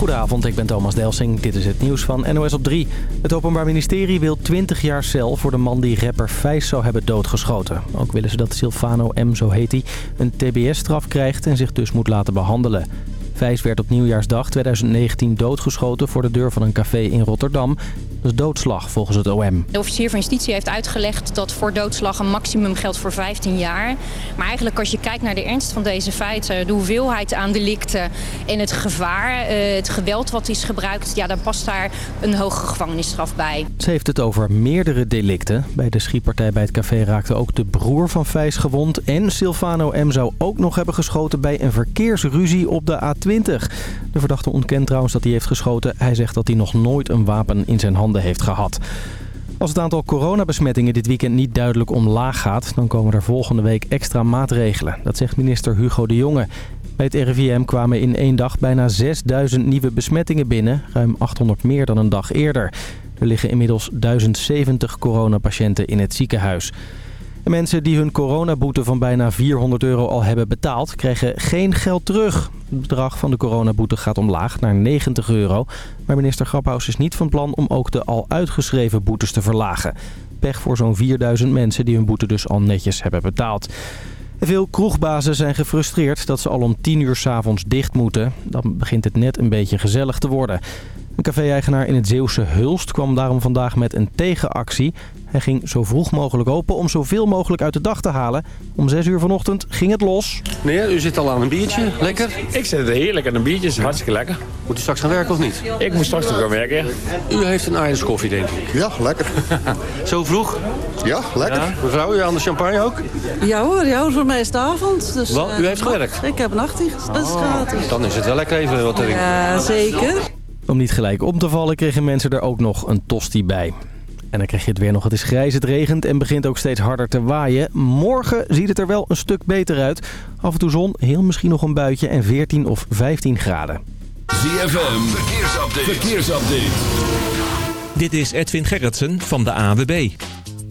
Goedenavond, ik ben Thomas Delsing. Dit is het nieuws van NOS op 3. Het Openbaar Ministerie wil 20 jaar cel voor de man die rapper Vijs zou hebben doodgeschoten. Ook willen ze dat Silvano M, zo heet hij, een tbs-straf krijgt en zich dus moet laten behandelen. Vijs werd op nieuwjaarsdag 2019 doodgeschoten voor de deur van een café in Rotterdam. Is doodslag volgens het OM. De officier van justitie heeft uitgelegd dat voor doodslag een maximum geldt voor 15 jaar. Maar eigenlijk als je kijkt naar de ernst van deze feiten, de hoeveelheid aan delicten en het gevaar, eh, het geweld wat is gebruikt, ja, dan past daar een hoge gevangenisstraf bij. Ze heeft het over meerdere delicten. Bij de schietpartij bij het café raakte ook de broer van Vijs gewond. En Silvano M. zou ook nog hebben geschoten bij een verkeersruzie op de A20. De verdachte ontkent trouwens dat hij heeft geschoten. Hij zegt dat hij nog nooit een wapen in zijn heeft gehad. Als het aantal coronabesmettingen dit weekend niet duidelijk omlaag gaat... dan komen er volgende week extra maatregelen. Dat zegt minister Hugo de Jonge. Bij het RIVM kwamen in één dag bijna 6000 nieuwe besmettingen binnen. Ruim 800 meer dan een dag eerder. Er liggen inmiddels 1070 coronapatiënten in het ziekenhuis. En mensen die hun coronaboete van bijna 400 euro al hebben betaald... krijgen geen geld terug. Het bedrag van de coronaboete gaat omlaag naar 90 euro. Maar minister Graphaus is niet van plan om ook de al uitgeschreven boetes te verlagen. Pech voor zo'n 4000 mensen die hun boete dus al netjes hebben betaald. Veel kroegbazen zijn gefrustreerd dat ze al om 10 uur s'avonds dicht moeten. Dan begint het net een beetje gezellig te worden. Een café-eigenaar in het Zeeuwse Hulst kwam daarom vandaag met een tegenactie. Hij ging zo vroeg mogelijk open om zoveel mogelijk uit de dag te halen. Om 6 uur vanochtend ging het los. Meneer, u zit al aan een biertje. Lekker. Ik zit er heerlijk aan een biertje. is hartstikke lekker. Moet u straks gaan werken of niet? Ik moet straks nog gaan werken. U heeft een Ajax koffie, denk ik. Ja, lekker. Zo vroeg? Ja, lekker. Ja. Mevrouw, u aan de champagne ook? Ja hoor, ja, voor mij is het avond. Dus, Wat? U eh, heeft gewerkt? Ik heb nachtdienst, dat is gratis. Dan is het wel lekker even wat drinken. Ja, zeker. Om niet gelijk om te vallen kregen mensen er ook nog een tosti bij. En dan krijg je het weer nog. Het is grijs, het regent en begint ook steeds harder te waaien. Morgen ziet het er wel een stuk beter uit. Af en toe zon, heel misschien nog een buitje en 14 of 15 graden. ZFM, verkeersupdate. verkeersupdate. Dit is Edwin Gerritsen van de AWB.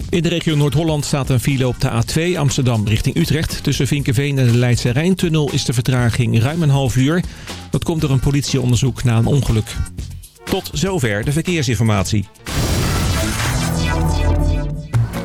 In de regio Noord-Holland staat een file op de A2 Amsterdam richting Utrecht. Tussen Vinkenveen en de Leidse Rijntunnel is de vertraging ruim een half uur. Dat komt door een politieonderzoek na een ongeluk. Tot zover de verkeersinformatie.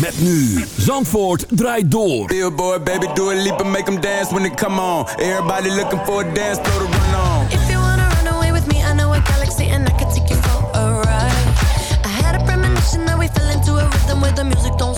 Met nu, Zandvoort draait door. Billboard, baby, do a leap and make them dance when they come on. Everybody looking for a dance floor to run on. If you wanna run away with me, I know a galaxy and I can take you for a ride. I had a premonition that we fell into a rhythm where the music don't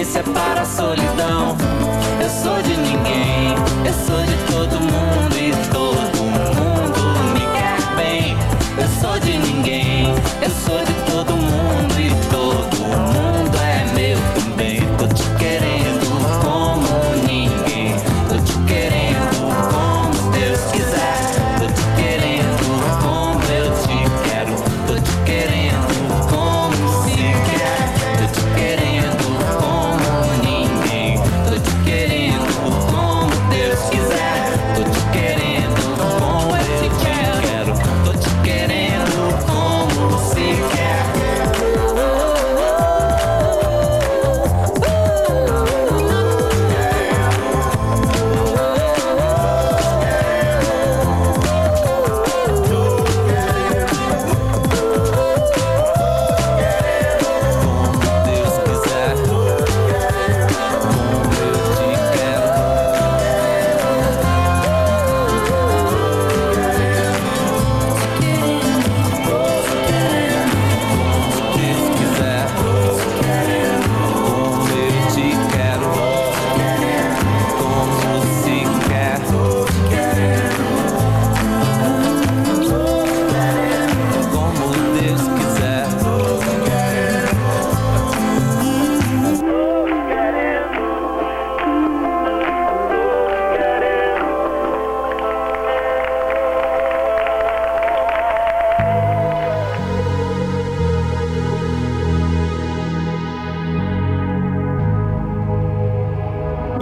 audiência para a solidão. Eu sou de ninguém, eu sou de todo mundo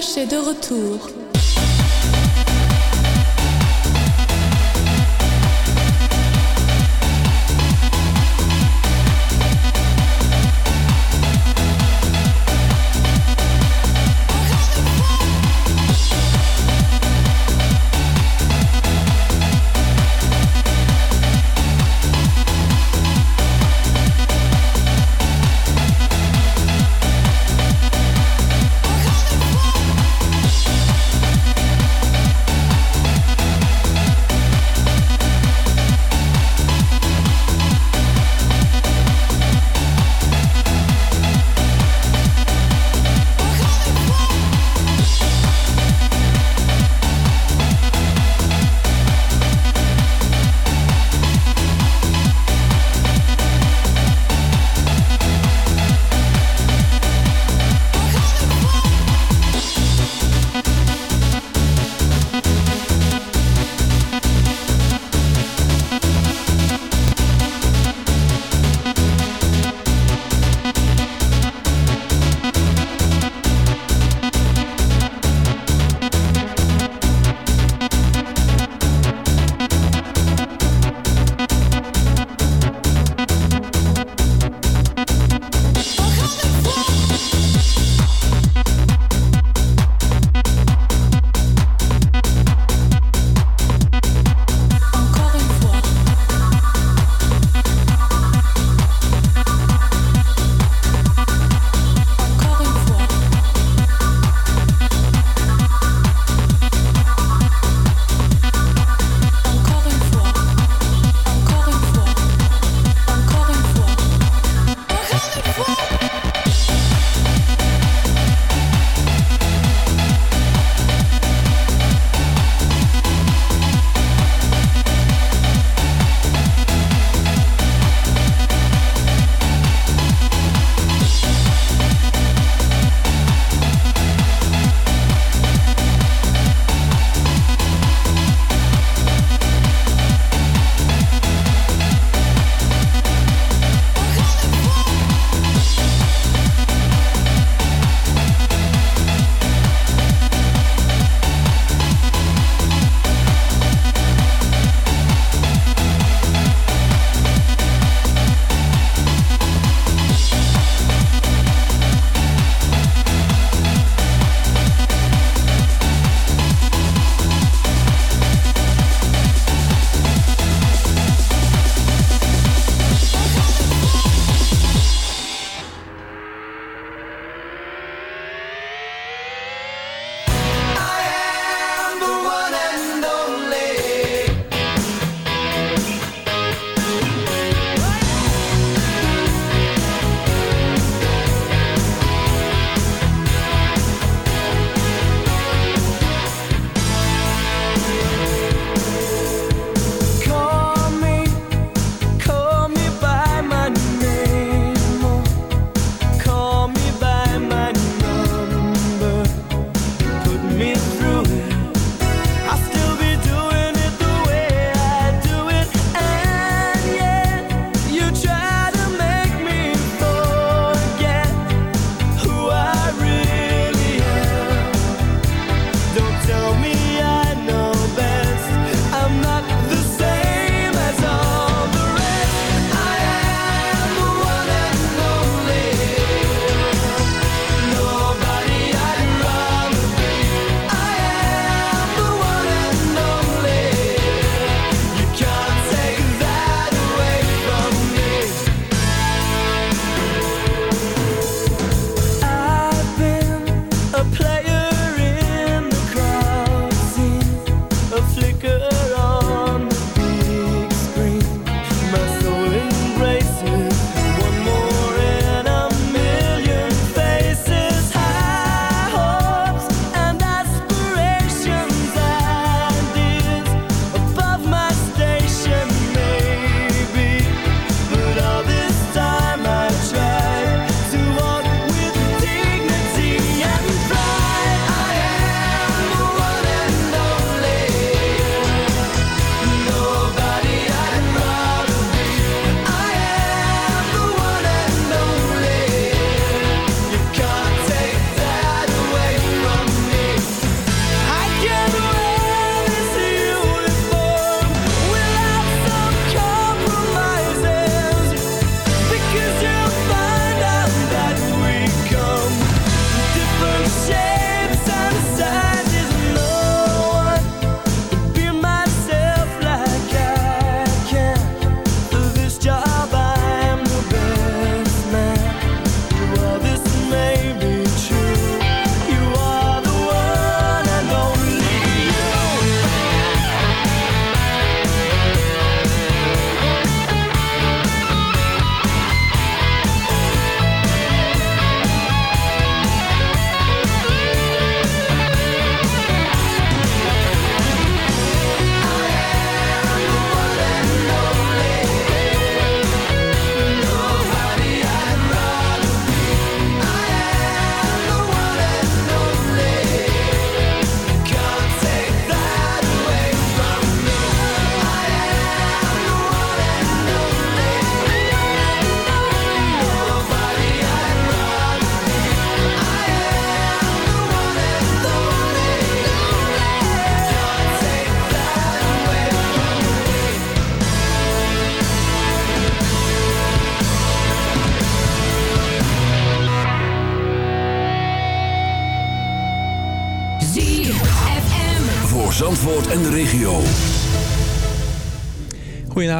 Zach est de retour.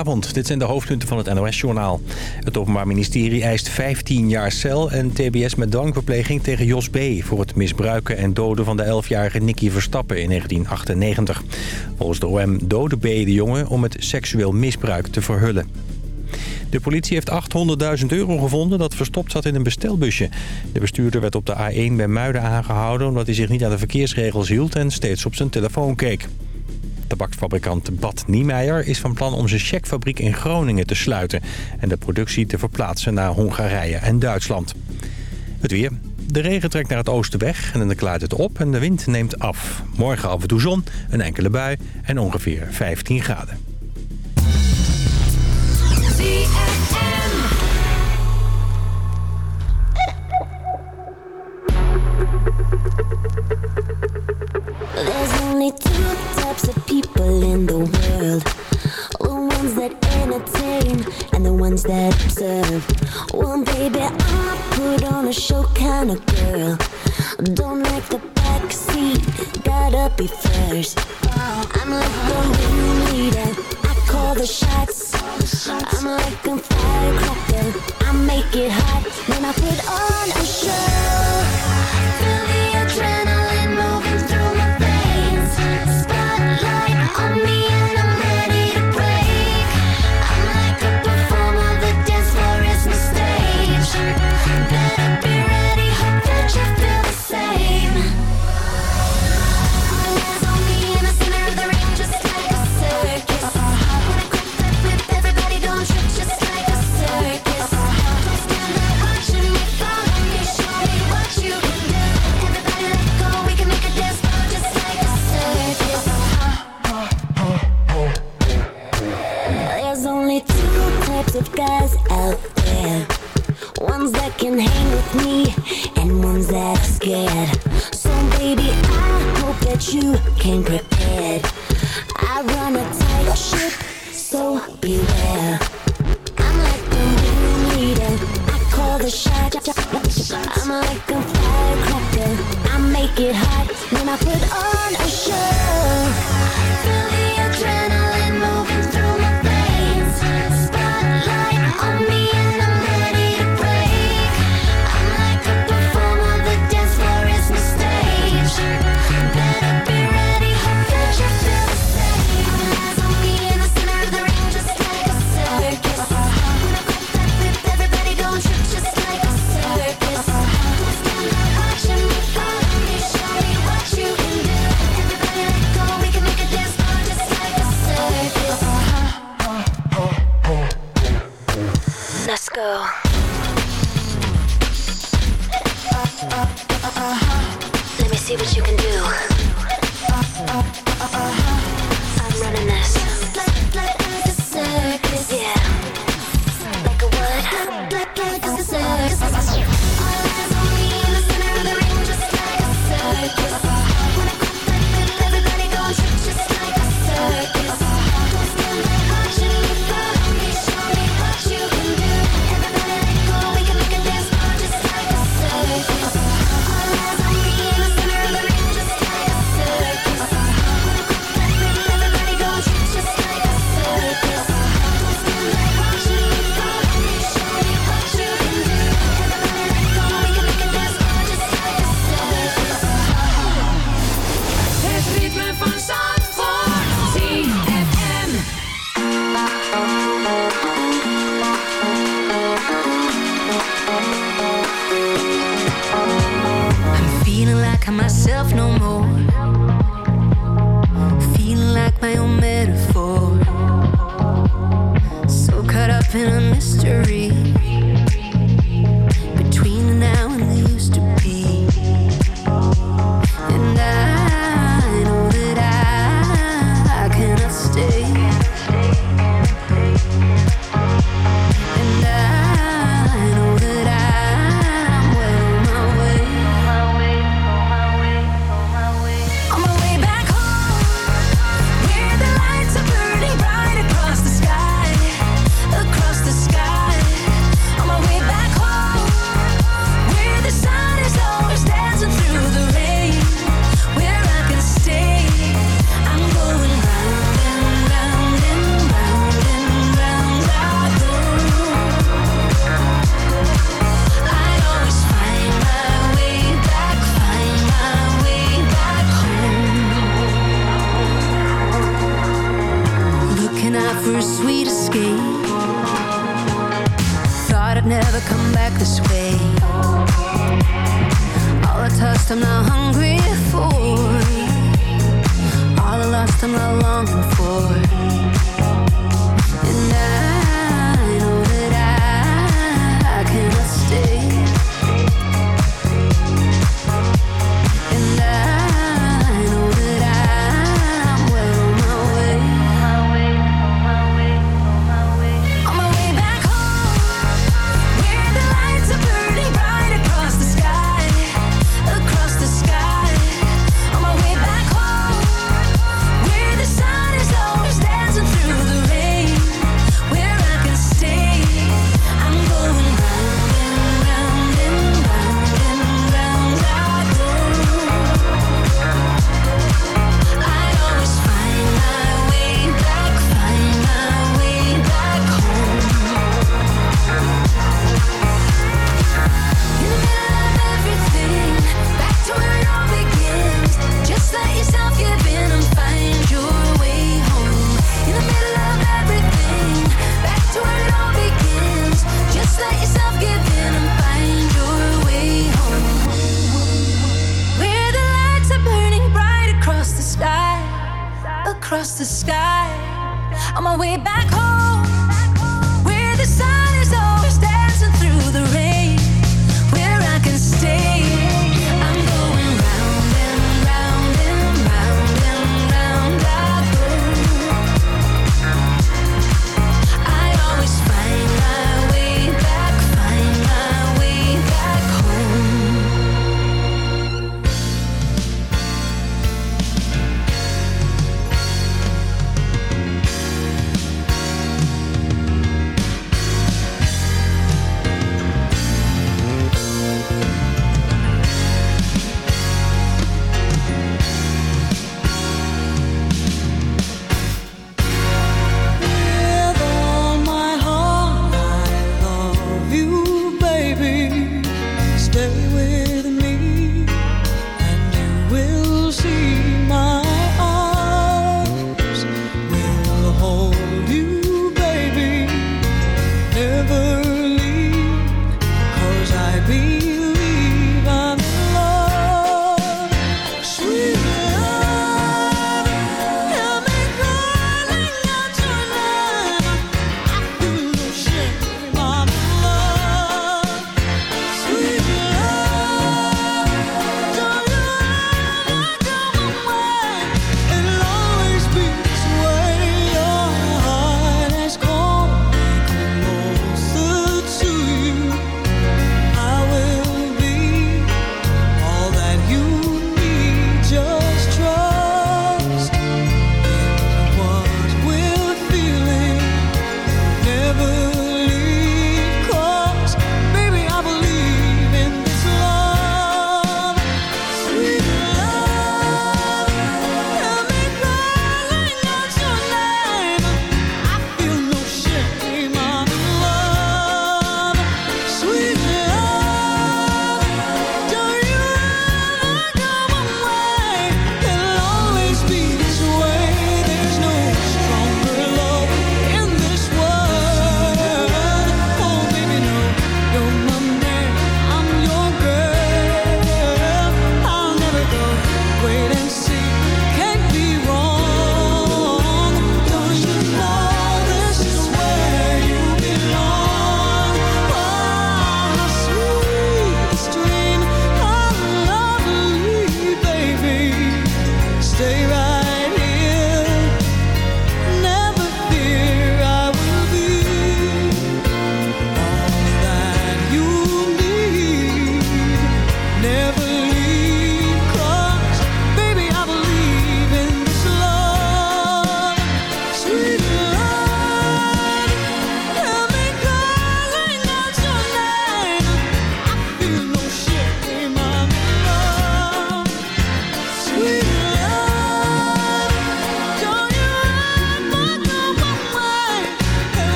Dit zijn de hoofdpunten van het NOS-journaal. Het Openbaar Ministerie eist 15 jaar cel en tbs met dwangverpleging tegen Jos B... voor het misbruiken en doden van de 11-jarige Nicky Verstappen in 1998. Volgens de OM doodde B de jongen om het seksueel misbruik te verhullen. De politie heeft 800.000 euro gevonden dat verstopt zat in een bestelbusje. De bestuurder werd op de A1 bij Muiden aangehouden... omdat hij zich niet aan de verkeersregels hield en steeds op zijn telefoon keek. Tabaksfabrikant Bad Niemeyer is van plan om zijn checkfabriek in Groningen te sluiten... en de productie te verplaatsen naar Hongarije en Duitsland. Het weer. De regen trekt naar het oosten weg en dan klaart het op en de wind neemt af. Morgen af en toe zon, een enkele bui en ongeveer 15 graden. People in the world. The ones that entertain and the ones that observe. Well baby, I'm put on a show kind of girl. Don't like the backseat, gotta be first. I'm like the ringleader, I call the shots. I'm like a firecracker, I make it hot. Then I put on a show go. Let me see what you can do. Uh, uh.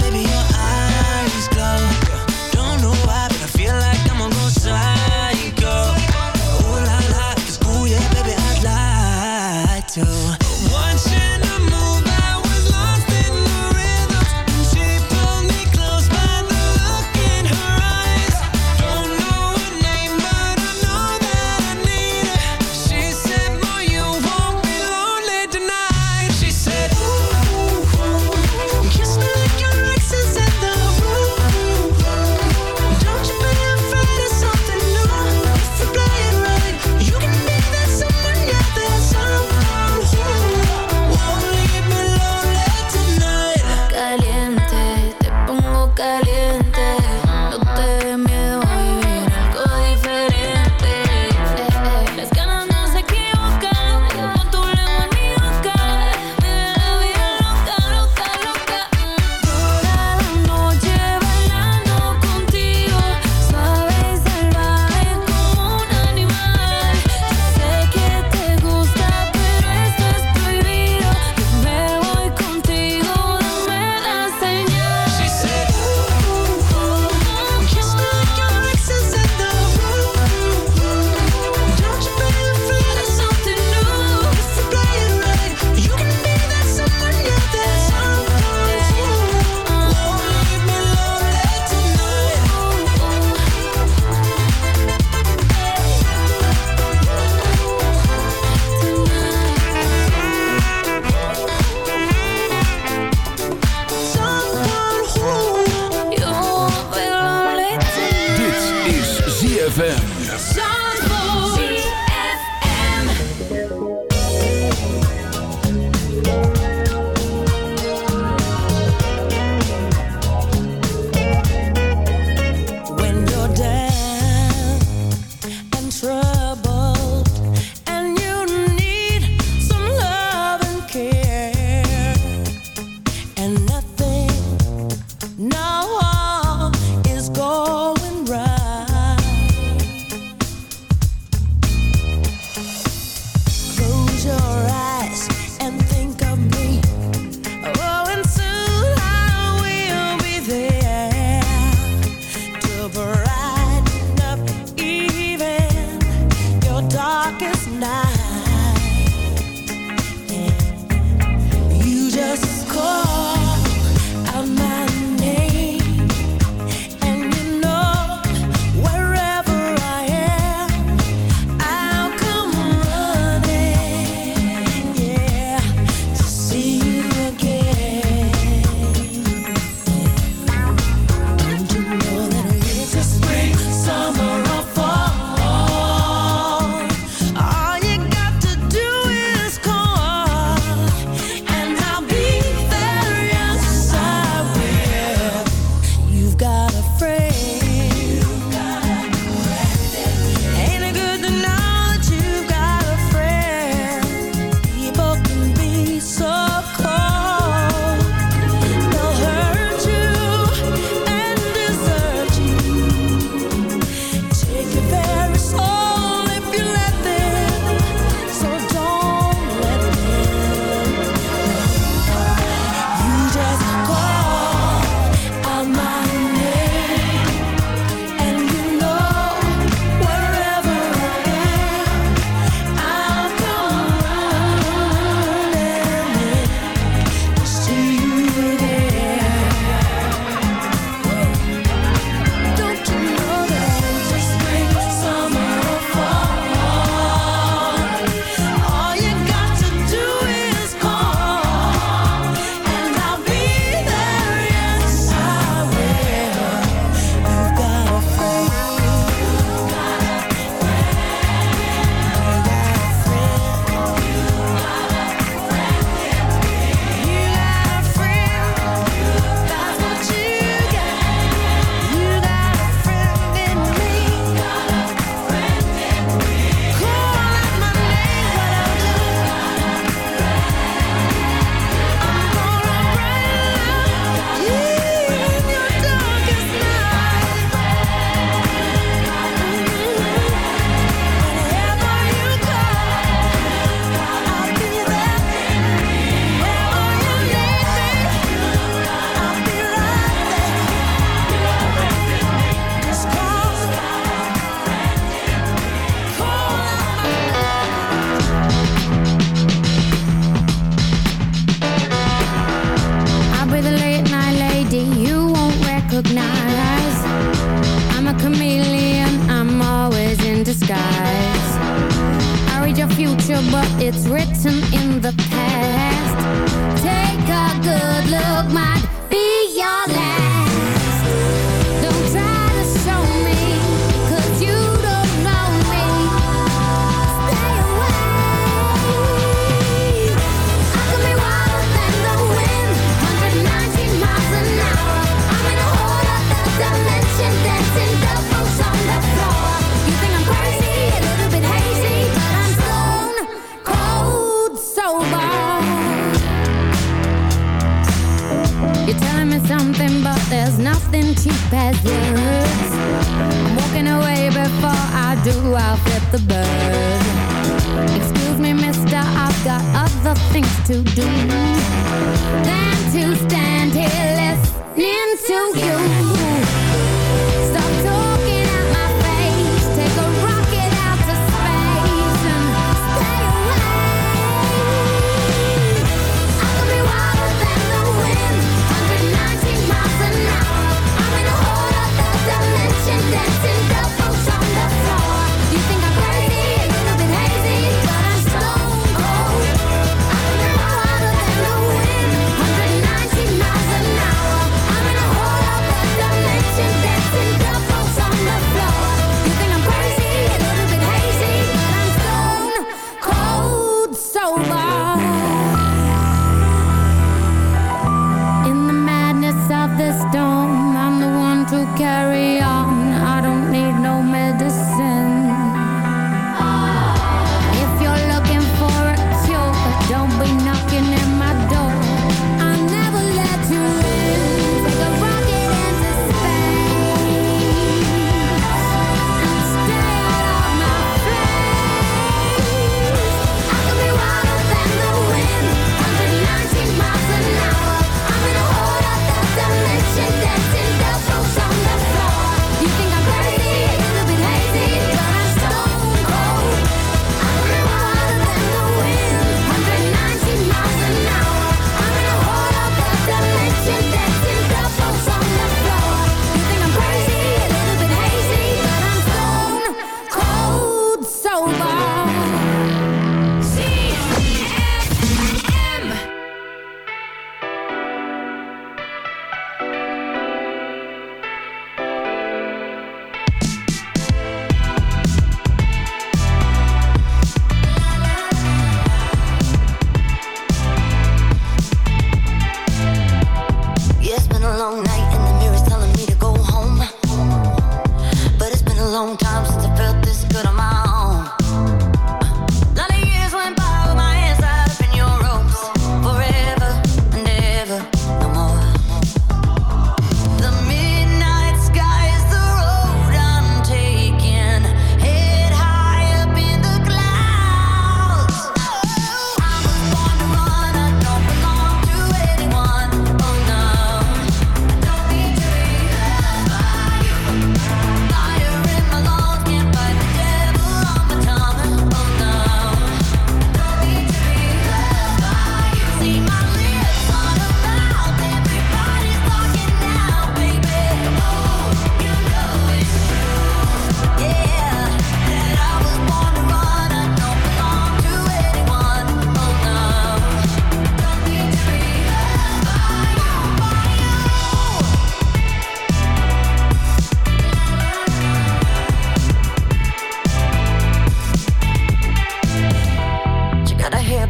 Baby, your eyes glow.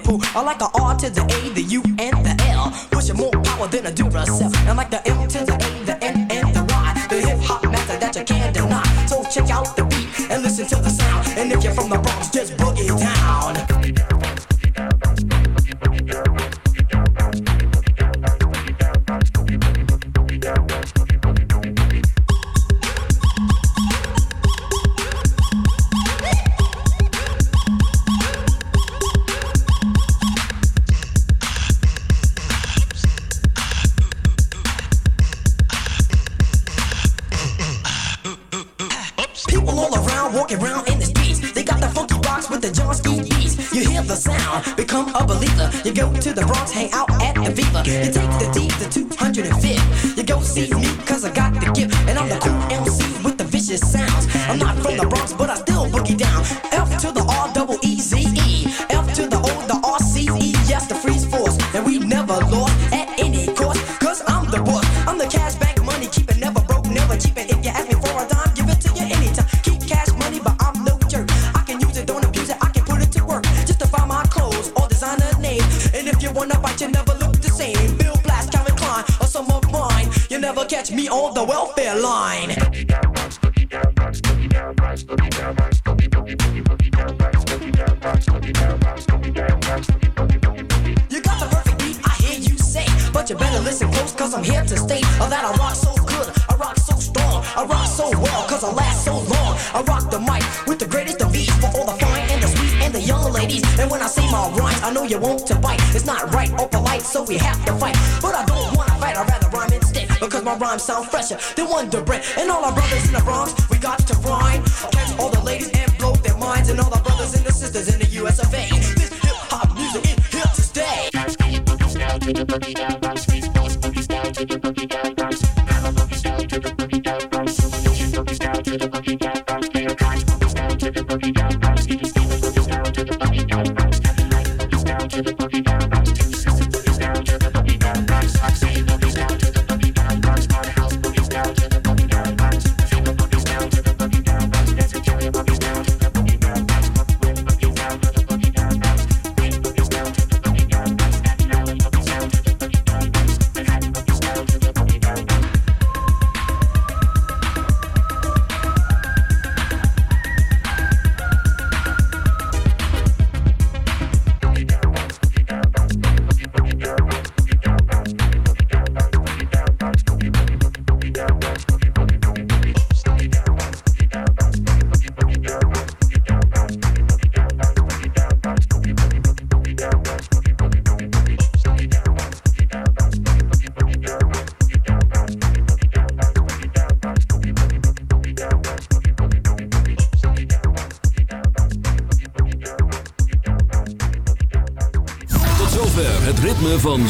a. I like a R to the A, the U, and the L. Pushing more power than a Duracell. Cause I last so long. I rock the mic with the greatest of ease for all the fine and the sweet and the young ladies. And when I say my rhymes, I know you want to bite. It's not right or polite, so we have to fight. But I don't wanna fight, I'd rather rhyme instead. Because my rhymes sound fresher than Wonder Bread. And all our brothers in the Bronx, we got to rhyme. Catch all the ladies and blow their minds. And all our brothers and the sisters in the US of A. This hip hop music is here to stay. Tot